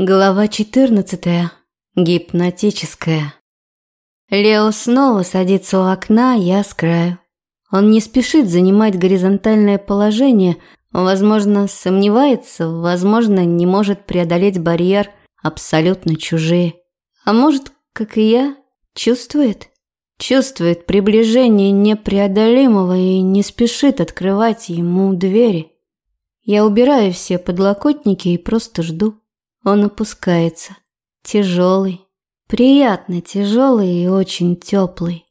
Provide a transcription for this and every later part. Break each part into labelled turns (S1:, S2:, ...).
S1: Глава 14. Гипнотическая. Лео снова садится у окна, я с краю. Он не спешит занимать горизонтальное положение, возможно, сомневается, возможно, не может преодолеть барьер абсолютно чужие. А может, как и я, чувствует? Чувствует приближение непреодолимого и не спешит открывать ему двери. Я убираю все подлокотники и просто жду. Он опускается. Тяжелый. Приятно тяжелый и очень теплый.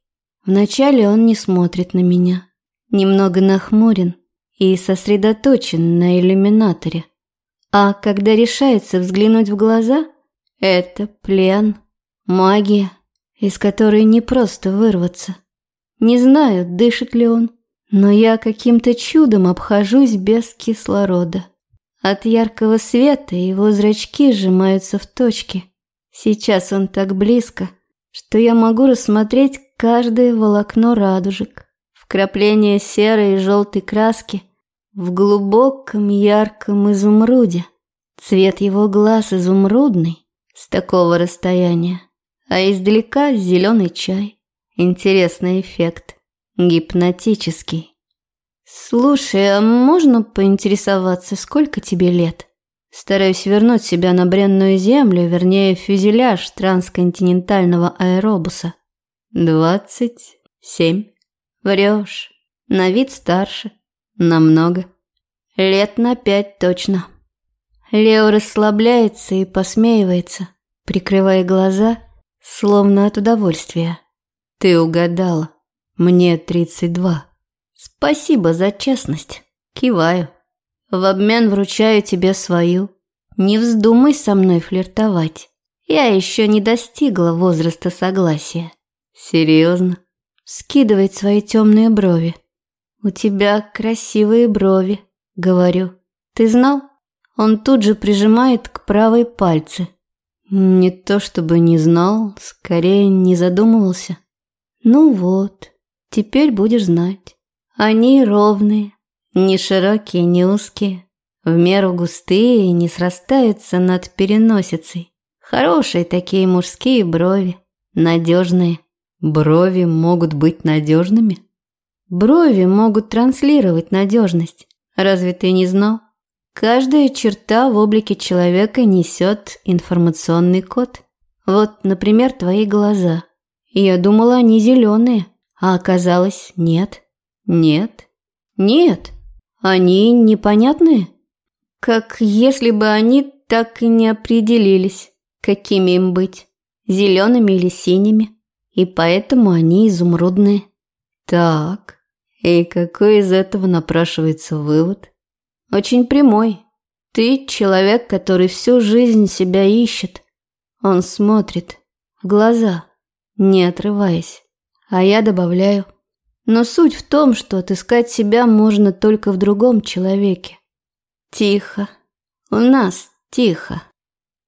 S1: Вначале он не смотрит на меня. Немного нахмурен и сосредоточен на иллюминаторе. А когда решается взглянуть в глаза, это плен, магия, из которой не просто вырваться. Не знаю, дышит ли он, но я каким-то чудом обхожусь без кислорода. От яркого света его зрачки сжимаются в точки. Сейчас он так близко, что я могу рассмотреть каждое волокно радужек, вкрапление серой и желтой краски в глубоком ярком изумруде. Цвет его глаз изумрудный с такого расстояния, а издалека зеленый чай. Интересный эффект, гипнотический. «Слушай, а можно поинтересоваться, сколько тебе лет?» Стараюсь вернуть себя на бренную землю, вернее, фюзеляж трансконтинентального аэробуса. «Двадцать семь. Врешь. На вид старше. Намного. Лет на пять точно». Лео расслабляется и посмеивается, прикрывая глаза, словно от удовольствия. «Ты угадала. Мне тридцать два». Спасибо за честность. Киваю. В обмен вручаю тебе свою. Не вздумай со мной флиртовать. Я еще не достигла возраста согласия. Серьезно? Скидывает свои темные брови. У тебя красивые брови, говорю. Ты знал? Он тут же прижимает к правой пальце. Не то чтобы не знал, скорее не задумывался. Ну вот, теперь будешь знать. Они ровные, не широкие, не узкие, в меру густые и не срастаются над переносицей. Хорошие такие мужские брови, надежные. Брови могут быть надежными? Брови могут транслировать надежность. Разве ты не знал? Каждая черта в облике человека несет информационный код. Вот, например, твои глаза. Я думала, они зеленые, а оказалось, нет. Нет. Нет. Они непонятные. Как если бы они так и не определились, какими им быть. Зелеными или синими. И поэтому они изумрудные. Так. И какой из этого напрашивается вывод? Очень прямой. Ты человек, который всю жизнь себя ищет. Он смотрит в глаза, не отрываясь. А я добавляю – но суть в том, что отыскать себя можно только в другом человеке. Тихо. У нас тихо.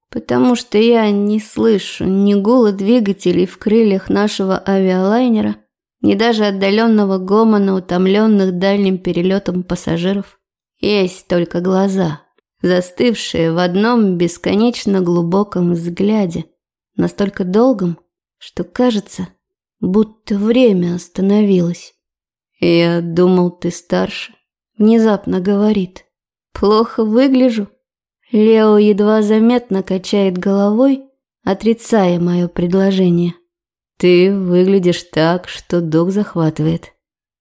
S1: Потому что я не слышу ни гула двигателей в крыльях нашего авиалайнера, ни даже отдаленного гомона утомленных дальним перелетом пассажиров. Есть только глаза, застывшие в одном бесконечно глубоком взгляде, настолько долгом, что кажется, будто время остановилось. «Я думал, ты старше», — внезапно говорит. «Плохо выгляжу». Лео едва заметно качает головой, отрицая мое предложение. «Ты выглядишь так, что дух захватывает».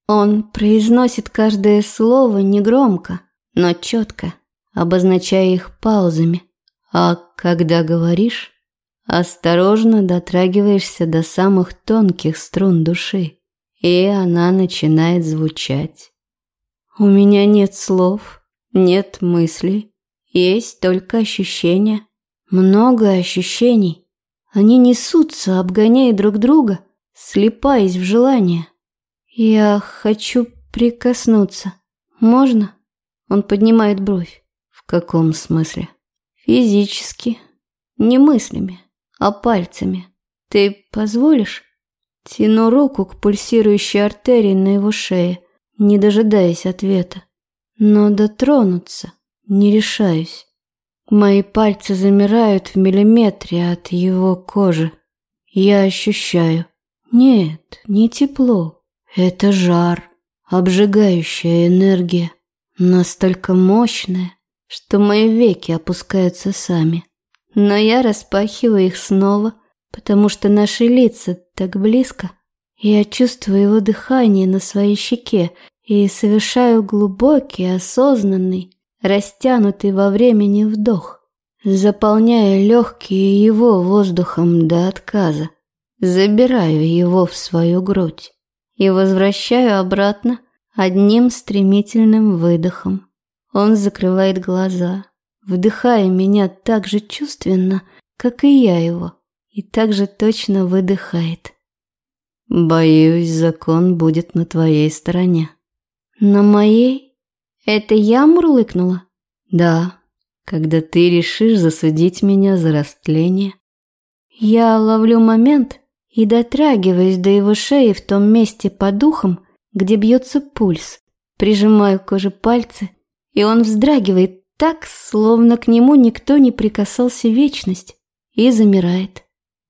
S1: Он произносит каждое слово негромко, но четко, обозначая их паузами. А когда говоришь, осторожно дотрагиваешься до самых тонких струн души, и она начинает звучать. У меня нет слов, нет мыслей, есть только ощущения. Много ощущений. Они несутся, обгоняя друг друга, слипаясь в желание. Я хочу прикоснуться. Можно? Он поднимает бровь. В каком смысле? Физически. Не мыслями а пальцами. Ты позволишь? Тяну руку к пульсирующей артерии на его шее, не дожидаясь ответа. Но дотронуться не решаюсь. Мои пальцы замирают в миллиметре от его кожи. Я ощущаю. Нет, не тепло. Это жар, обжигающая энергия, настолько мощная, что мои веки опускаются сами. Но я распахиваю их снова, потому что наши лица так близко. Я чувствую его дыхание на своей щеке и совершаю глубокий, осознанный, растянутый во времени вдох, заполняя легкие его воздухом до отказа. Забираю его в свою грудь и возвращаю обратно одним стремительным выдохом. Он закрывает глаза, вдыхая меня так же чувственно, как и я его, и так же точно выдыхает. «Боюсь, закон будет на твоей стороне». «На моей? Это я мурлыкнула?» «Да, когда ты решишь засудить меня за растление». Я ловлю момент и дотрагиваюсь до его шеи в том месте по духам, где бьется пульс. Прижимаю к коже пальцы, и он вздрагивает так, словно к нему никто не прикасался вечность, и замирает.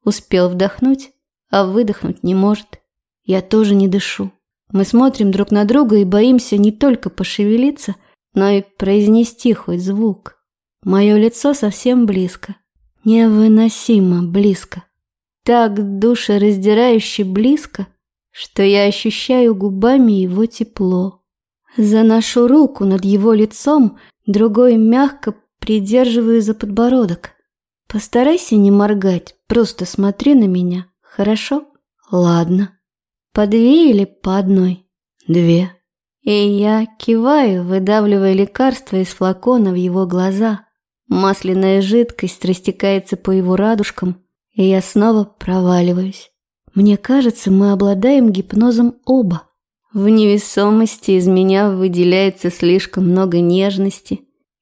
S1: Успел вдохнуть, а выдохнуть не может. Я тоже не дышу. Мы смотрим друг на друга и боимся не только пошевелиться, но и произнести хоть звук. Мое лицо совсем близко. Невыносимо близко. Так душераздирающе близко, что я ощущаю губами его тепло. Заношу руку над его лицом, другой мягко придерживаю за подбородок. Постарайся не моргать, просто смотри на меня, хорошо? Ладно. По две или по одной? Две. И я киваю, выдавливая лекарство из флакона в его глаза. Масляная жидкость растекается по его радужкам, и я снова проваливаюсь. Мне кажется, мы обладаем гипнозом оба. В невесомости из меня выделяется слишком много нежности,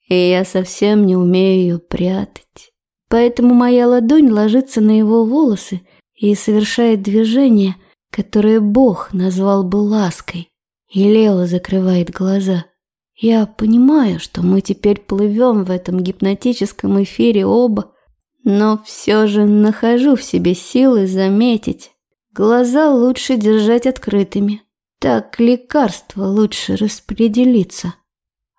S1: и я совсем не умею ее прятать. Поэтому моя ладонь ложится на его волосы и совершает движение – которое Бог назвал бы лаской, и Лео закрывает глаза. Я понимаю, что мы теперь плывем в этом гипнотическом эфире оба, но все же нахожу в себе силы заметить. Глаза лучше держать открытыми, так лекарство лучше распределиться.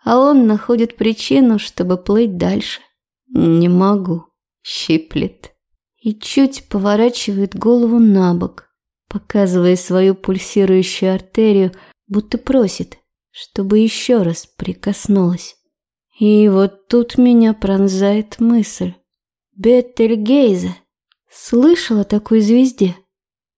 S1: А он находит причину, чтобы плыть дальше. Не могу, щиплет. И чуть поворачивает голову на бок показывая свою пульсирующую артерию, будто просит, чтобы еще раз прикоснулась. И вот тут меня пронзает мысль. Бетельгейзе. Слышала такой звезде?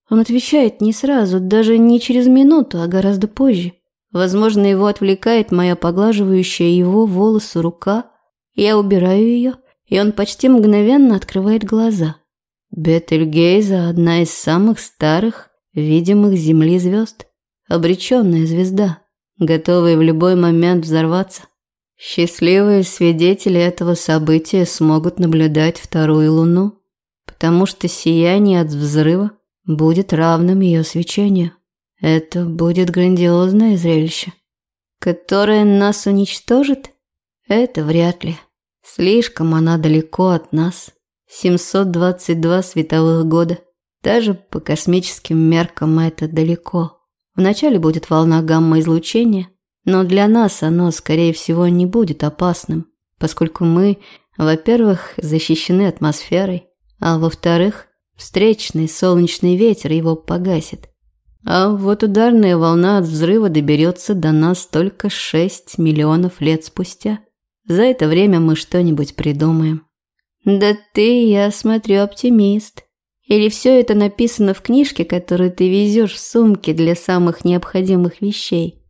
S1: Он отвечает не сразу, даже не через минуту, а гораздо позже. Возможно, его отвлекает моя поглаживающая его волосы рука. Я убираю ее, и он почти мгновенно открывает глаза. Бетельгейза – одна из самых старых, видимых Земли звезд. Обреченная звезда, готовая в любой момент взорваться. Счастливые свидетели этого события смогут наблюдать вторую луну, потому что сияние от взрыва будет равным ее свечению. Это будет грандиозное зрелище. Которое нас уничтожит? Это вряд ли. Слишком она далеко от нас. 722 световых года. Даже по космическим меркам это далеко. Вначале будет волна гамма-излучения, но для нас оно, скорее всего, не будет опасным, поскольку мы, во-первых, защищены атмосферой, а во-вторых, встречный солнечный ветер его погасит. А вот ударная волна от взрыва доберется до нас только 6 миллионов лет спустя. За это время мы что-нибудь придумаем. «Да ты, я смотрю, оптимист. Или все это написано в книжке, которую ты везешь в сумке для самых необходимых вещей?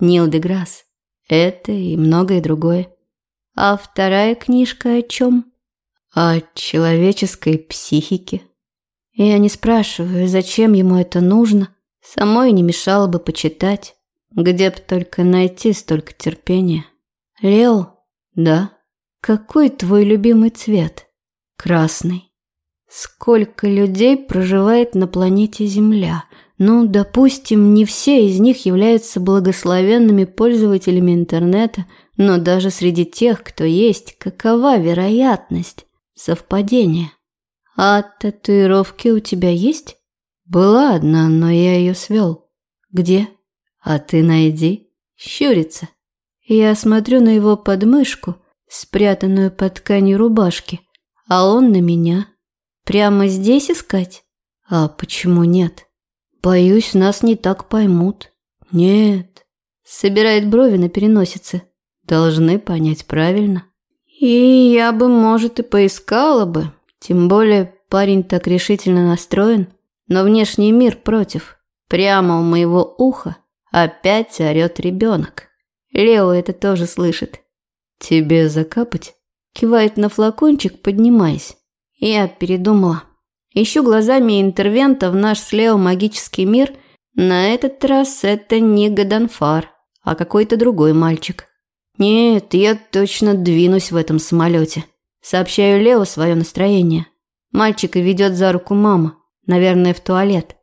S1: Нил де Грасс. Это и многое другое. А вторая книжка о чем? О человеческой психике. Я не спрашиваю, зачем ему это нужно. Самой не мешало бы почитать. Где б только найти столько терпения. Лео? Да. Какой твой любимый цвет? Красный. Сколько людей проживает на планете Земля? Ну, допустим, не все из них являются благословенными пользователями интернета, но даже среди тех, кто есть, какова вероятность совпадения? А татуировки у тебя есть? Была одна, но я ее свел. Где? А ты найди. Щурится. Я смотрю на его подмышку, спрятанную под тканью рубашки, а он на меня. Прямо здесь искать? А почему нет? Боюсь, нас не так поймут. Нет. Собирает брови на переносице. Должны понять правильно. И я бы, может, и поискала бы. Тем более парень так решительно настроен. Но внешний мир против. Прямо у моего уха опять орёт ребенок. Лео это тоже слышит. «Тебе закапать?» Кивает на флакончик, поднимаясь. Я передумала. Ищу глазами интервента в наш с Лео магический мир. На этот раз это не Гаданфар, а какой-то другой мальчик. Нет, я точно двинусь в этом самолете. Сообщаю Лео свое настроение. Мальчика ведет за руку мама, наверное, в туалет.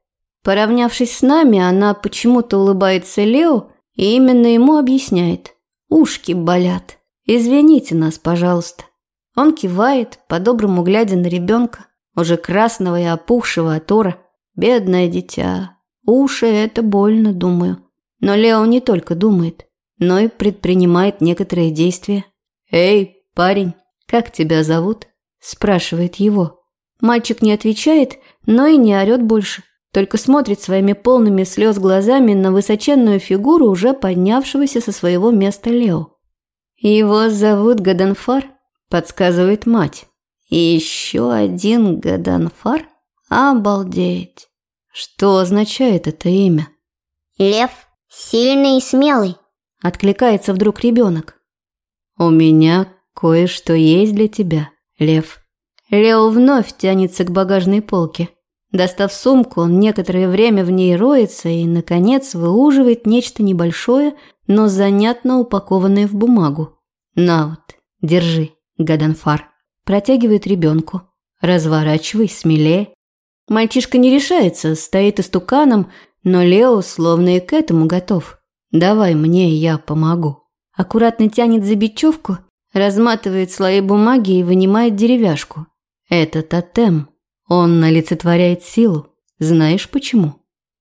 S1: Поравнявшись с нами, она почему-то улыбается Лео и именно ему объясняет. «Ушки болят. Извините нас, пожалуйста». Он кивает, по-доброму глядя на ребенка, уже красного и опухшего от ора. Бедное дитя. Уши – это больно, думаю. Но Лео не только думает, но и предпринимает некоторые действия. «Эй, парень, как тебя зовут?» – спрашивает его. Мальчик не отвечает, но и не орет больше, только смотрит своими полными слез глазами на высоченную фигуру уже поднявшегося со своего места Лео. «Его зовут Гаданфар», – подсказывает мать. И еще один Гаданфар? Обалдеть. Что означает это имя?
S2: Лев, сильный и смелый.
S1: Откликается вдруг ребенок. У меня кое-что есть для тебя, Лев. Лео вновь тянется к багажной полке. Достав сумку, он некоторое время в ней роется и, наконец, выуживает нечто небольшое, но занятно упакованное в бумагу. На вот, держи, Гаданфар. Протягивает ребенку. Разворачивай, смелее. Мальчишка не решается, стоит истуканом, но Лео словно и к этому готов. Давай мне, я помогу. Аккуратно тянет за бечевку, разматывает слои бумаги и вынимает деревяшку. Это тотем. Он олицетворяет силу. Знаешь почему?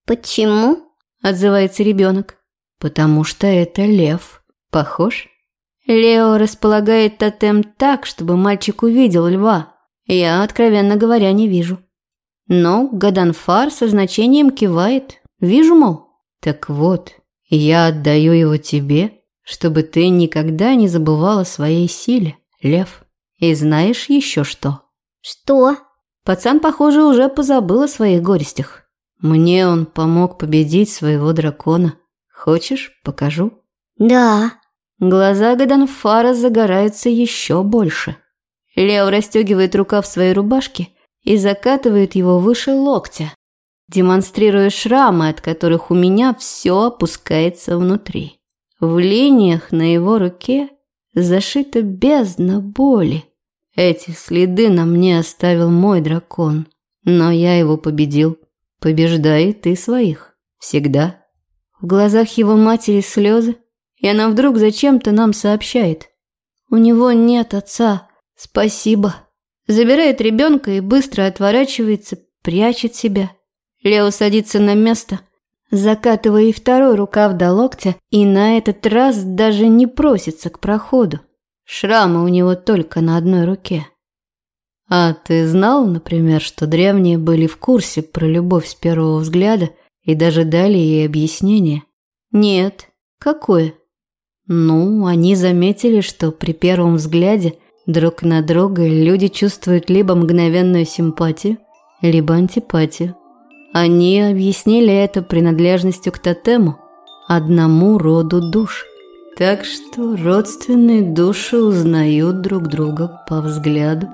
S2: Почему?
S1: Отзывается ребенок. Потому что это лев. Похож? Лео располагает тотем так, чтобы мальчик увидел льва. Я, откровенно говоря, не вижу. Но Гаданфар со значением кивает. Вижу, мол. Так вот, я отдаю его тебе, чтобы ты никогда не забывала о своей силе, лев. И знаешь еще что?
S2: Что?
S1: Пацан, похоже, уже позабыл о своих горестях. Мне он помог победить своего дракона. Хочешь, покажу?
S2: Да.
S1: Глаза Гаданфара загораются еще больше. Лео расстегивает рукав своей рубашки и закатывает его выше локтя, демонстрируя шрамы, от которых у меня все опускается внутри. В линиях на его руке зашита бездна боли. Эти следы на мне оставил мой дракон, но я его победил. Побеждай ты своих. Всегда. В глазах его матери слезы, и она вдруг зачем-то нам сообщает. У него нет отца. Спасибо. Забирает ребенка и быстро отворачивается, прячет себя. Лео садится на место, закатывая и второй рукав до локтя, и на этот раз даже не просится к проходу. Шрамы у него только на одной руке. А ты знал, например, что древние были в курсе про любовь с первого взгляда и даже дали ей объяснение? Нет. Какое? Ну, они заметили, что при первом взгляде друг на друга люди чувствуют либо мгновенную симпатию, либо антипатию. Они объяснили это принадлежностью к тотему, одному роду душ. Так что родственные души узнают друг друга по взгляду.